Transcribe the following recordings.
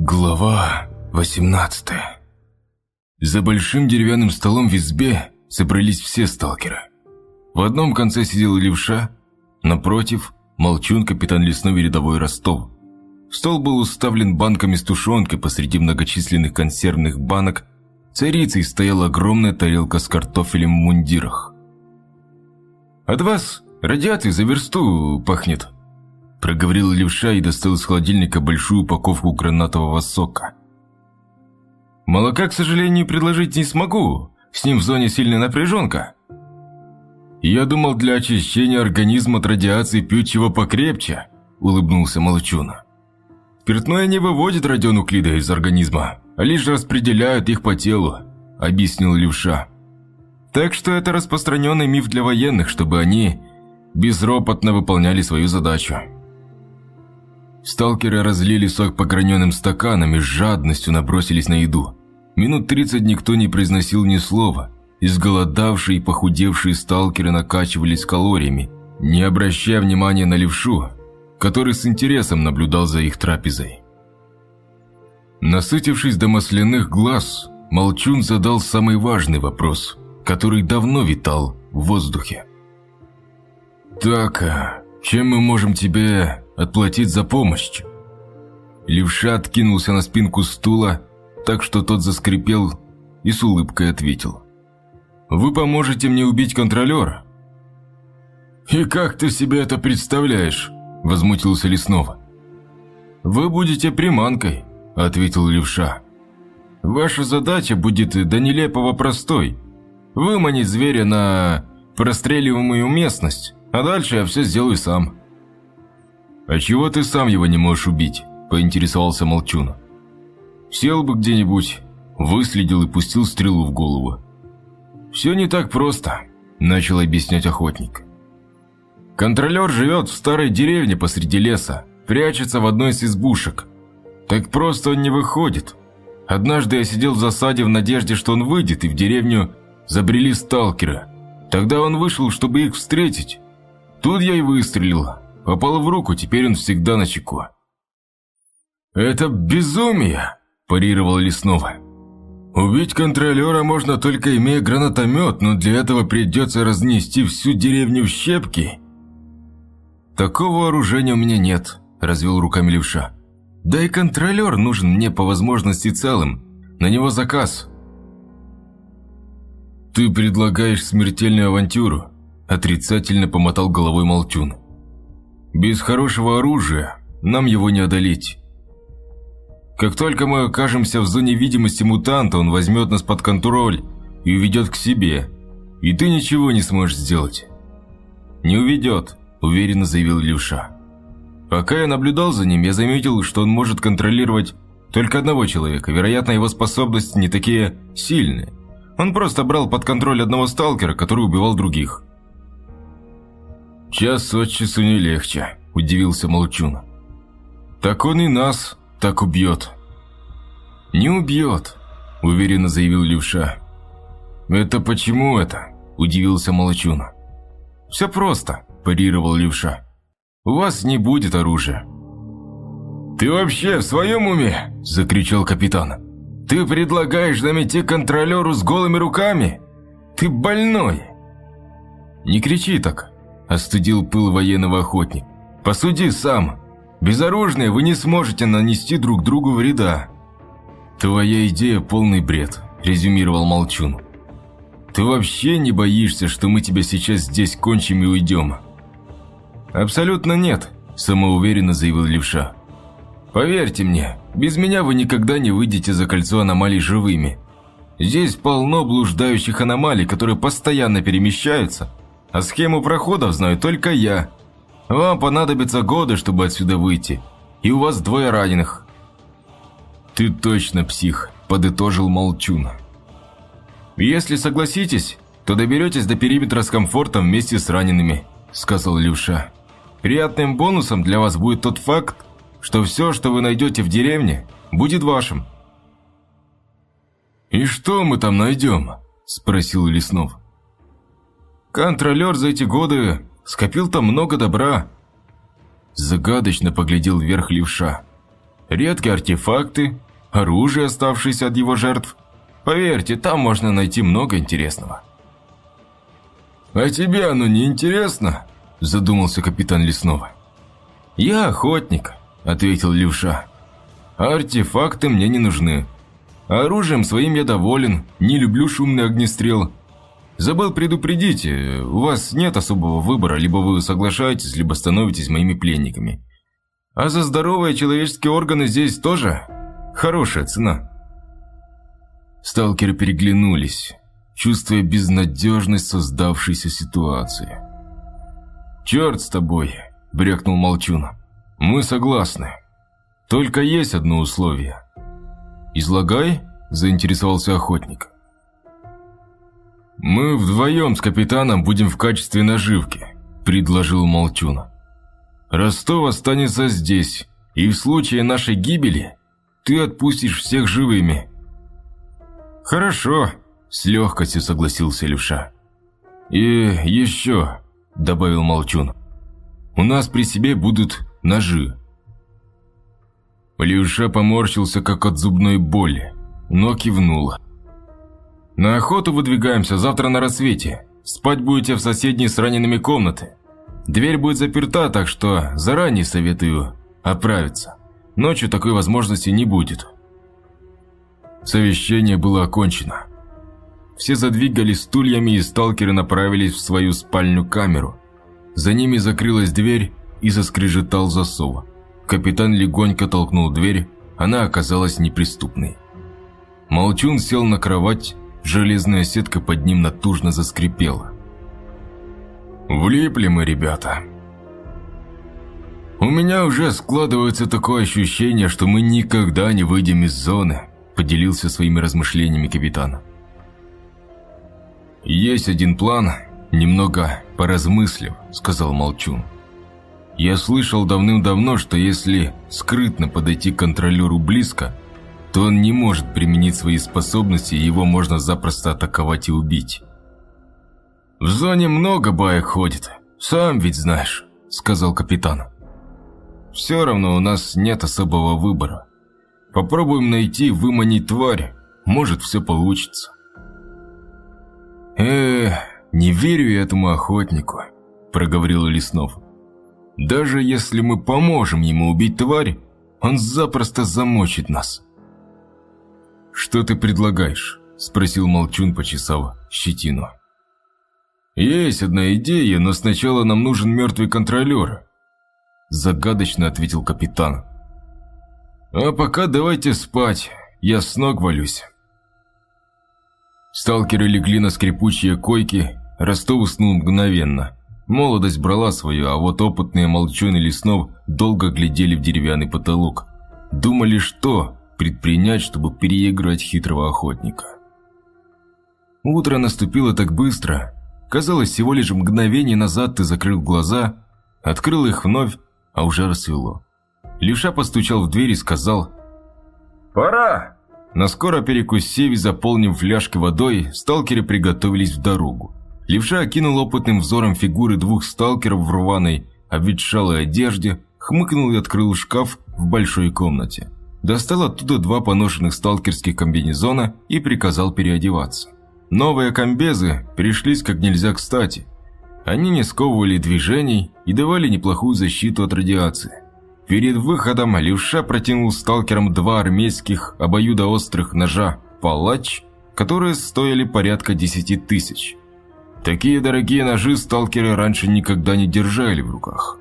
Глава 18 За большим деревянным столом в избе собрались все сталкеры. В одном конце сидел левша, напротив – молчун капитан лесной рядовой Ростов. Стол был уставлен банками с тушенкой посреди многочисленных консервных банок. Царицей стояла огромная тарелка с картофелем в мундирах. «От вас радиацией за версту пахнет», – проговорил левша и достал из холодильника большую упаковку гранатового сока. «Молока, к сожалению, предложить не смогу, с ним в зоне сильная напряженка». «Я думал, для очищения организма от радиации пью чего покрепче», – улыбнулся Молчуна. «Спиртное не выводит радионуклиды из организма, а лишь распределяют их по телу», – объяснил левша. «Так что это распространенный миф для военных, чтобы они безропотно выполняли свою задачу». Сталкеры разлили сок по граненым стаканам и с жадностью набросились на еду. Минут тридцать никто не произносил ни слова. Изголодавшие и похудевшие сталкеры накачивались калориями, не обращая внимания на левшу, который с интересом наблюдал за их трапезой. Насытившись до масляных глаз, Молчун задал самый важный вопрос, который давно витал в воздухе. «Так, а чем мы можем тебе отплатить за помощь?» Левша откинулся на спинку стула, так что тот заскрипел и с улыбкой ответил. «Вы поможете мне убить контролера?» «И как ты себе это представляешь?» – возмутился Леснова. «Вы будете приманкой», – ответил Левша. «Ваша задача будет до нелепого простой – выманить зверя на простреливаемую местность, а дальше я все сделаю сам». «А чего ты сам его не можешь убить?» – поинтересовался Молчун. «Сел бы где-нибудь, выследил и пустил стрелу в голову». «Все не так просто», – начал объяснять охотник. «Контролер живет в старой деревне посреди леса, прячется в одной из избушек. Так просто он не выходит. Однажды я сидел в засаде в надежде, что он выйдет, и в деревню забрели сталкеры. Тогда он вышел, чтобы их встретить. Тут я и выстрелил, Попал в руку, теперь он всегда на чеку. «Это безумие!» – парировал Леснова. «Убить контролера можно только имея гранатомет, но для этого придется разнести всю деревню в щепки». «Такого вооружения у меня нет», – развел руками левша. «Да и контролер нужен мне по возможности целым. На него заказ». «Ты предлагаешь смертельную авантюру?» – отрицательно помотал головой Молчун. Без хорошего оружия нам его не одолеть. Как только мы окажемся в зоне видимости мутанта, он возьмет нас под контроль и уведет к себе, и ты ничего не сможешь сделать. «Не уведет», – уверенно заявил Левша. «Пока я наблюдал за ним, я заметил, что он может контролировать только одного человека. Вероятно, его способности не такие сильные. Он просто брал под контроль одного сталкера, который убивал других. «Час от часу не легче», – удивился Молчун. «Так он и нас так убьет». «Не убьет», – уверенно заявил Левша. «Это почему это?» – удивился Молчун. «Все просто», – парировал Левша. «У вас не будет оружия». «Ты вообще в своем уме?» – закричал капитан. «Ты предлагаешь нам идти контролеру с голыми руками? Ты больной!» «Не кричи так», Остудил пыл военного охотник. «Посуди сам. Безоружные вы не сможете нанести друг другу вреда». «Твоя идея – полный бред», – резюмировал Молчун. «Ты вообще не боишься, что мы тебя сейчас здесь кончим и уйдем?» «Абсолютно нет», – самоуверенно заявил Левша. «Поверьте мне, без меня вы никогда не выйдете за кольцо аномалий живыми. Здесь полно блуждающих аномалий, которые постоянно перемещаются – а схему проходов знаю только я. Вам понадобятся годы, чтобы отсюда выйти. И у вас двое раненых». «Ты точно псих», – подытожил Молчун. «Если согласитесь, то доберетесь до периметра с комфортом вместе с ранеными», – сказал Левша. «Приятным бонусом для вас будет тот факт, что все, что вы найдете в деревне, будет вашим». «И что мы там найдем?» – спросил Леснов. Контролер за эти годы скопил там много добра. Загадочно поглядел вверх левша. редкие артефакты, оружие, оставшееся от его жертв. Поверьте, там можно найти много интересного. «А тебе оно не интересно?» – задумался капитан Лесного. «Я охотник», – ответил Левша. «Артефакты мне не нужны. Оружием своим я доволен, не люблю шумный огнестрел. Забыл предупредить, у вас нет особого выбора, либо вы соглашаетесь, либо становитесь моими пленниками. А за здоровые человеческие органы здесь тоже хорошая цена». Сталкеры переглянулись, чувствуя безнадежность создавшейся ситуации. «Черт с тобой!» – брякнул Молчун. «Мы согласны. Только есть одно условие». «Излагай», – заинтересовался охотник. «Мы вдвоем с капитаном будем в качестве наживки», – предложил Молчун. «Ростов останется здесь, и в случае нашей гибели ты отпустишь всех живыми». «Хорошо», – с легкостью согласился Левша. «И еще», добавил Молчун. «У нас при себе будут ножи». Левша поморщился, как от зубной боли, но кивнул. «На охоту выдвигаемся завтра на рассвете. Спать будете в соседней с ранеными комнаты. Дверь будет заперта, так что заранее советую оправиться. Ночью такой возможности не будет». Совещание было окончено. Все задвигались стульями, и сталкеры направились в свою спальню-камеру. За ними закрылась дверь и заскрежетал засов. Капитан легонько толкнул дверь, она оказалась неприступной. Молчун сел на кровать, железная сетка под ним натужно заскрипела. «Влипли мы, ребята», «У меня уже складывается такое ощущение, что мы никогда не выйдем из зоны», поделился своими размышлениями капитан. «Есть один план, немного поразмыслив», — сказал Молчун. «Я слышал давным-давно, что если скрытно подойти к контролеру близко, то он не может применить свои способности, и его можно запросто атаковать и убить». «В зоне много баек ходит, сам ведь знаешь», — сказал капитан. «Все равно у нас нет особого выбора. Попробуем найти, выманить тварь, может все получится». «Эх, не верю я этому охотнику», – проговорил Леснов. «Даже если мы поможем ему убить тварь, он запросто замочит нас». «Что ты предлагаешь?» – спросил Молчун, почесав щетину. «Есть одна идея, но сначала нам нужен мертвый контролер», – загадочно ответил капитан. «А пока давайте спать, я с ног валюсь». Сталкеры легли на скрипучие койки, Ростов уснул мгновенно. Молодость брала свое, а вот опытные молчуны леснов долго глядели в деревянный потолок. Думали, что предпринять, чтобы переиграть хитрого охотника. Утро наступило так быстро. Казалось, всего лишь мгновение назад ты закрыл глаза, открыл их вновь, а уже рассвело. Левша постучал в дверь и сказал «Пора!» Наскоро перекусив и заполнив фляжки водой, сталкеры приготовились в дорогу. Левша окинул опытным взором фигуры двух сталкеров в рваной, обветшалой одежде, хмыкнул и открыл шкаф в большой комнате. Достал оттуда два поношенных сталкерских комбинезона и приказал переодеваться. Новые комбезы пришлись как нельзя кстати. Они не сковывали движений и давали неплохую защиту от радиации. Перед выходом левша протянул сталкерам два армейских обоюдоострых ножа «Палач», которые стоили порядка 10 тысяч. Такие дорогие ножи сталкеры раньше никогда не держали в руках.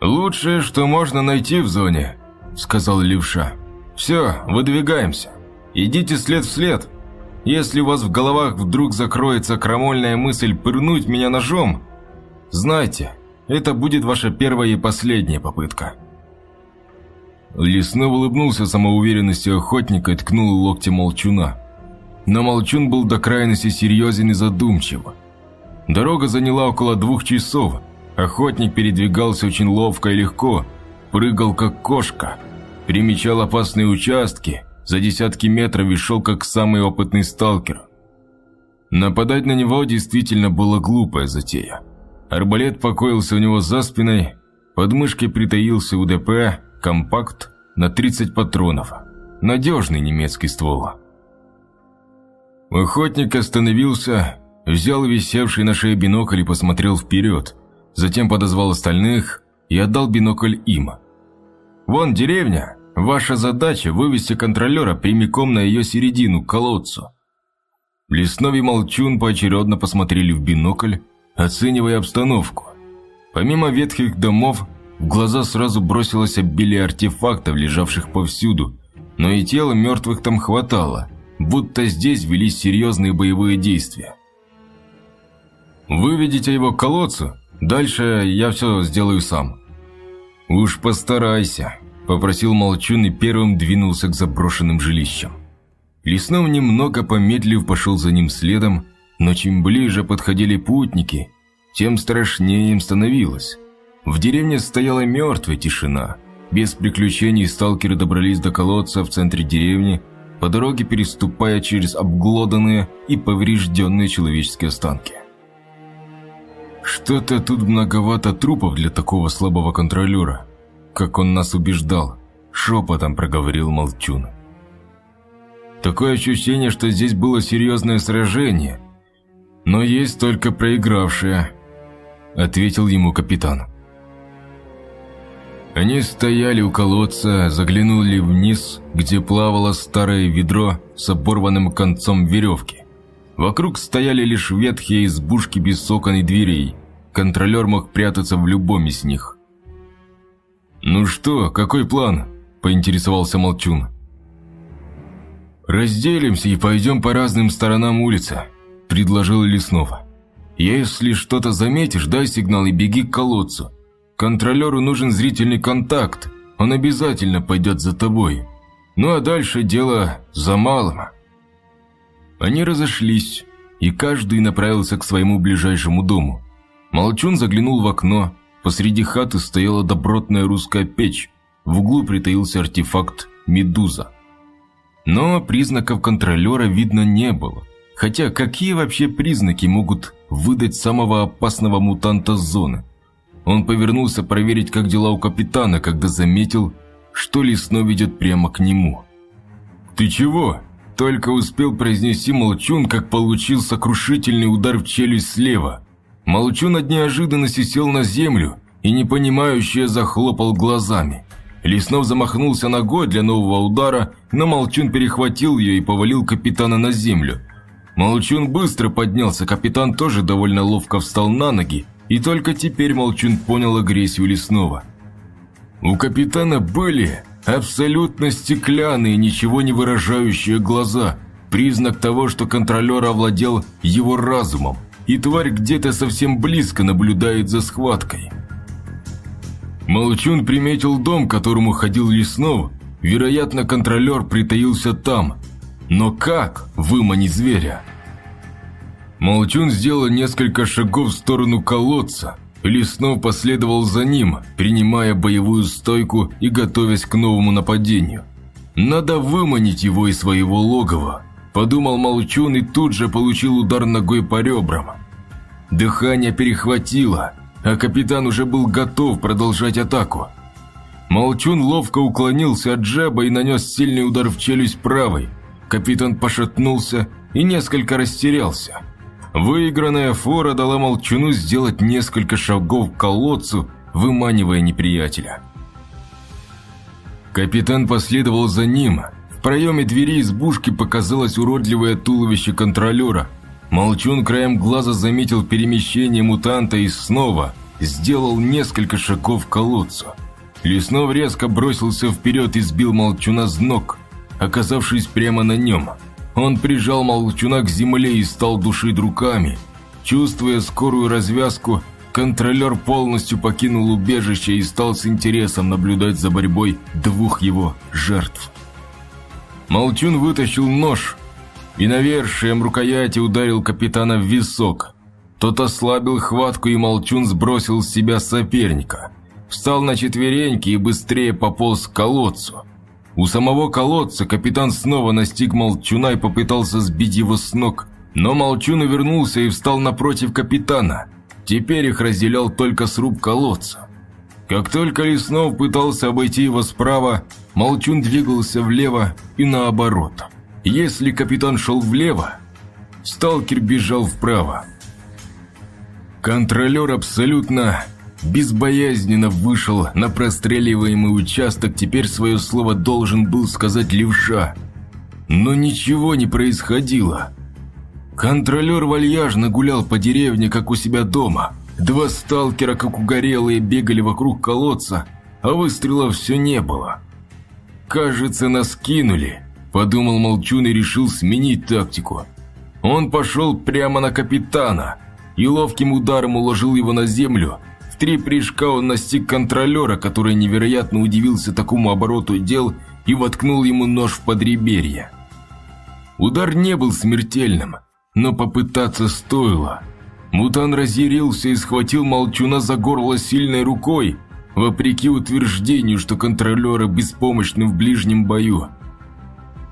«Лучшее, что можно найти в зоне», — сказал левша. «Все, выдвигаемся. Идите след в след. Если у вас в головах вдруг закроется крамольная мысль пырнуть меня ножом, знайте, это будет ваша первая и последняя попытка». Леснов улыбнулся самоуверенностью охотника и ткнул локтем молчуна. Но молчун был до крайности серьезен и задумчив. Дорога заняла около двух часов. Охотник передвигался очень ловко и легко, прыгал как кошка, примечал опасные участки, за десятки метров и шел как самый опытный сталкер. Нападать на него действительно была глупая затея. Арбалет покоился у него за спиной, под мышкой притаился УДП, компакт на 30 патронов. Надежный немецкий ствол. Охотник остановился, взял висевший на шее бинокль и посмотрел вперед, затем подозвал остальных и отдал бинокль им. «Вон деревня, ваша задача вывести контролера прямиком на ее середину, к колодцу». Леснов и Молчун поочередно посмотрели в бинокль, оценивая обстановку. Помимо ветхих домов, в глаза сразу бросилось обилие артефактов, лежавших повсюду, но и тела мертвых там хватало, будто здесь велись серьезные боевые действия. «Выведите его к колодцу, дальше я все сделаю сам». «Уж постарайся», – попросил Молчун и первым двинулся к заброшенным жилищам. Леснов немного помедлив пошел за ним следом, но чем ближе подходили путники, тем страшнее им становилось. В деревне стояла мертвая тишина. Без приключений сталкеры добрались до колодца в центре деревни, по дороге переступая через обглоданные и поврежденные человеческие останки. «Что-то тут многовато трупов для такого слабого контролера, как он нас убеждал», – шепотом проговорил Молчун. «Такое ощущение, что здесь было серьезное сражение, но есть только проигравшие», – ответил ему капитан. Они стояли у колодца, заглянули вниз, где плавало старое ведро с оборванным концом веревки. Вокруг стояли лишь ветхие избушки без окон и дверей. Контролер мог прятаться в любом из них. «Ну что, какой план?» – поинтересовался Молчун. «Разделимся и пойдем по разным сторонам улицы», – предложил Леснов. «Если что-то заметишь, дай сигнал и беги к колодцу. Контролеру нужен зрительный контакт, он обязательно пойдет за тобой. Ну а дальше дело за малым. Они разошлись, и каждый направился к своему ближайшему дому. Молчун заглянул в окно, посреди хаты стояла добротная русская печь, в углу притаился артефакт «Медуза». Но признаков контролера видно не было. Хотя какие вообще признаки могут выдать самого опасного мутанта зоны? Он повернулся проверить, как дела у капитана, когда заметил, что Лесно ведет прямо к нему. «Ты чего?» Только успел произнести Молчун, как получил сокрушительный удар в челюсть слева. Молчун от неожиданности сел на землю и непонимающе захлопал глазами. Леснов замахнулся ногой для нового удара, но Молчун перехватил ее и повалил капитана на землю. Молчун быстро поднялся, капитан тоже довольно ловко встал на ноги и только теперь Молчун понял агрессию лесного. У капитана были абсолютно стеклянные, ничего не выражающие глаза, признак того, что контролер овладел его разумом, и тварь где-то совсем близко наблюдает за схваткой. Молчун приметил дом, которому ходил Леснов, вероятно, контролер притаился там. Но как выманить зверя? Молчун сделал несколько шагов в сторону колодца. Леснов последовал за ним, принимая боевую стойку и готовясь к новому нападению. «Надо выманить его из своего логова», – подумал Молчун и тут же получил удар ногой по ребрам. Дыхание перехватило, а капитан уже был готов продолжать атаку. Молчун ловко уклонился от джеба и нанес сильный удар в челюсть правой. Капитан пошатнулся и несколько растерялся. Выигранная фора дала Молчуну сделать несколько шагов к колодцу, выманивая неприятеля. Капитан последовал за ним. В проеме двери избушки показалось уродливое туловище контролера. Молчун краем глаза заметил перемещение мутанта и снова сделал несколько шагов к колодцу. Леснов резко бросился вперед и сбил Молчуна с ног, оказавшись прямо на нем – он прижал молчуна к земле и стал душить руками. Чувствуя скорую развязку, контролер полностью покинул убежище и стал с интересом наблюдать за борьбой двух его жертв. Молчун вытащил нож и навершием рукояти ударил капитана в висок. Тот ослабил хватку и Молчун сбросил с себя соперника. Встал на четвереньки и быстрее пополз к колодцу. У самого колодца капитан снова настиг Молчуна и попытался сбить его с ног, но Молчун увернулся и встал напротив капитана. Теперь их разделял только сруб колодца. Как только Леснов пытался обойти его справа, Молчун двигался влево и наоборот. Если капитан шел влево, сталкер бежал вправо. Контролер абсолютно безбоязненно вышел на простреливаемый участок, теперь свое слово должен был сказать левша. Но ничего не происходило. Контролер вальяжно гулял по деревне, как у себя дома. Два сталкера, как угорелые, бегали вокруг колодца, а выстрелов все не было. «Кажется, нас кинули», – подумал Молчун и решил сменить тактику. Он пошел прямо на капитана и ловким ударом уложил его на землю. В три прыжка он настиг контролера, который невероятно удивился такому обороту дел и воткнул ему нож в подреберье. Удар не был смертельным, но попытаться стоило. Мутан разъярился и схватил Молчуна за горло сильной рукой, вопреки утверждению, что контролеры беспомощны в ближнем бою.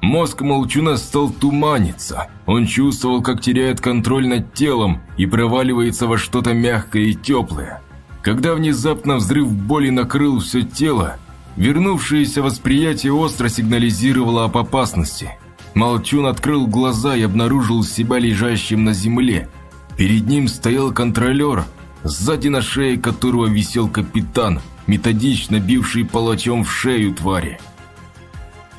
Мозг Молчуна стал туманиться. Он чувствовал, как теряет контроль над телом и проваливается во что-то мягкое и теплое. Когда внезапно взрыв боли накрыл все тело, вернувшееся восприятие остро сигнализировало об опасности. Молчун открыл глаза и обнаружил себя лежащим на земле. Перед ним стоял контролер, сзади на шее которого висел капитан, методично бивший палачом в шею твари.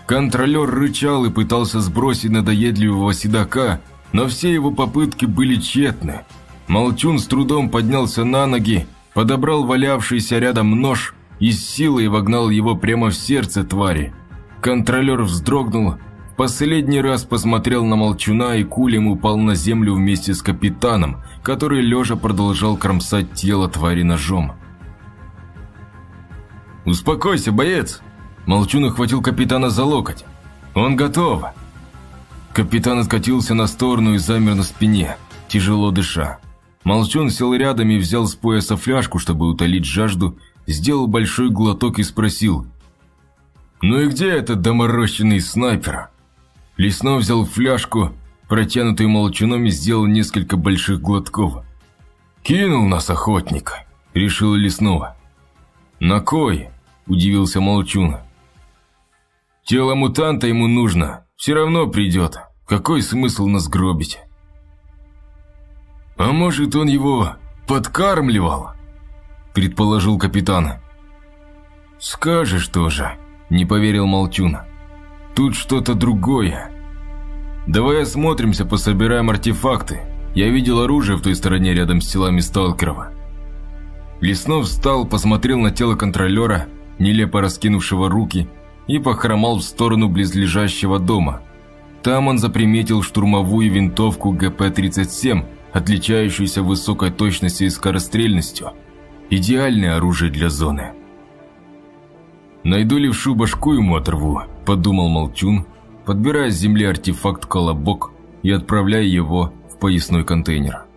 Контролер рычал и пытался сбросить надоедливого седока, но все его попытки были тщетны. Молчун с трудом поднялся на ноги, подобрал валявшийся рядом нож и с силой вогнал его прямо в сердце твари. Контролер вздрогнул, последний раз посмотрел на Молчуна и кулем упал на землю вместе с капитаном, который лежа продолжал кромсать тело твари ножом. «Успокойся, боец!» Молчун ухватил капитана за локоть. «Он готов!» Капитан откатился на сторону и замер на спине, тяжело дыша. Молчун сел рядом и взял с пояса фляжку, чтобы утолить жажду, сделал большой глоток и спросил. «Ну и где этот доморощенный снайпер?» Леснов взял фляжку, протянутую молчуном, и сделал несколько больших глотков. «Кинул нас охотник», – решил Леснова. «На кой?» – удивился Молчун. Тело мутанта ему нужно, все равно придет. Какой смысл нас гробить? А может, он его подкармливал? Предположил капитан. Скажешь тоже, не поверил Молчун. Тут что-то другое. Давай осмотримся, пособираем артефакты. Я видел оружие в той стороне рядом с телами сталкеров. Леснов встал, посмотрел на тело контролера, нелепо раскинувшего руки, и похромал в сторону близлежащего дома. Там он заприметил штурмовую винтовку ГП-37, отличающуюся высокой точностью и скорострельностью. Идеальное оружие для зоны. «Найду левшу башку ему оторву», – подумал Молчун, подбирая с земли артефакт «Колобок» и отправляя его в поясной контейнер.